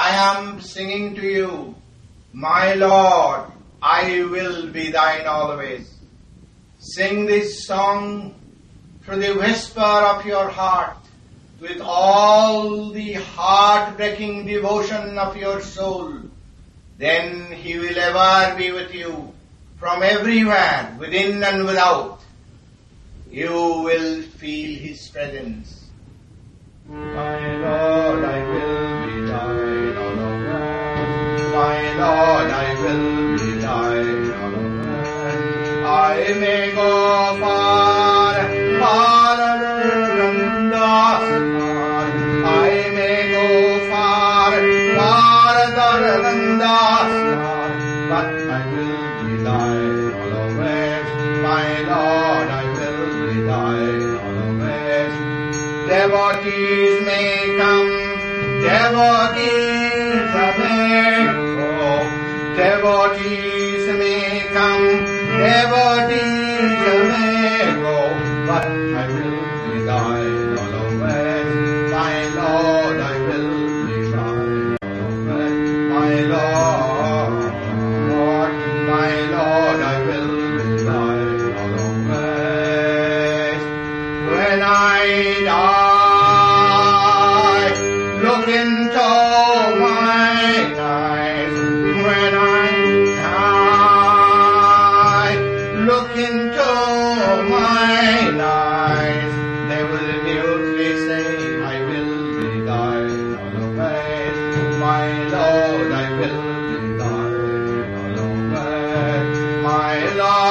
I am singing to you, My Lord, I will be thine always. Sing this song through the whisper of your heart with all the heart-breaking devotion of your soul. Then he will ever be with you from everywhere, within and without. You will feel his presence. My Lord, I will I will be around. I may go far, far. I may go far, farther than far. But I will be thine all. My Lord, I will be thine all. Devotees may come, devotees may go, devotees come, go, I will be. My Lord, I will be. My Lord, Lord, my Lord, I will be. When I die,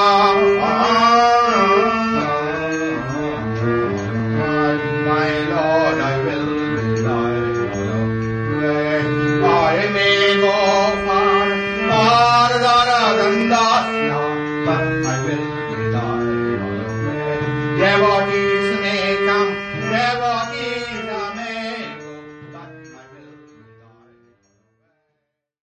ah, ah.